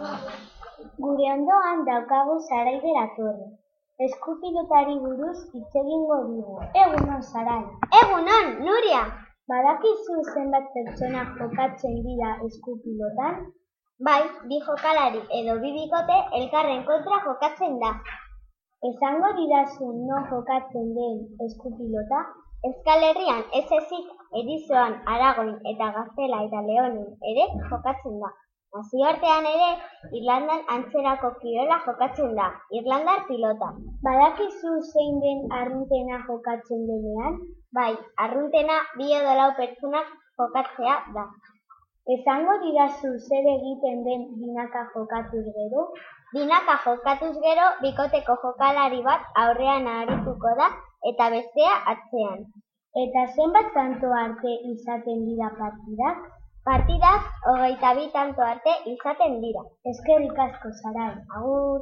Gure ondoan daukagu Sarai torre. Eskupilotari buruz hitz egingo digu. Egunon Sarai. Egunon, Nuria. Badakizu zenbat pertsona jokatzen dira eskupilotan? Bai, bi jokalari edo bi bikote elkarren kontra jokatzen da. Esango didazu no jokatzen den eskupilota? Euskal Herrian ez ezik edizoan Aragoin eta Gaztela eta Leonin ere jokatzen da. Nazioartean ere, Irlandan antzerako kirola jokatzen da, Irlandar pilota. Badakizu zein den arruntena jokatzen denean? Bai, arruntena bi edo lau pertsonak jokatzea da. Esango didazu zer egiten den binaka jokatuz gero? Binaka jokatuz gero, bikoteko jokalari bat aurrean arituko da eta bestea atzean. Eta zenbat tanto arte izaten dira partidak? Partidak hogeita bi tanto arte izaten dira. Eskerrik asko, Sarai. Agur.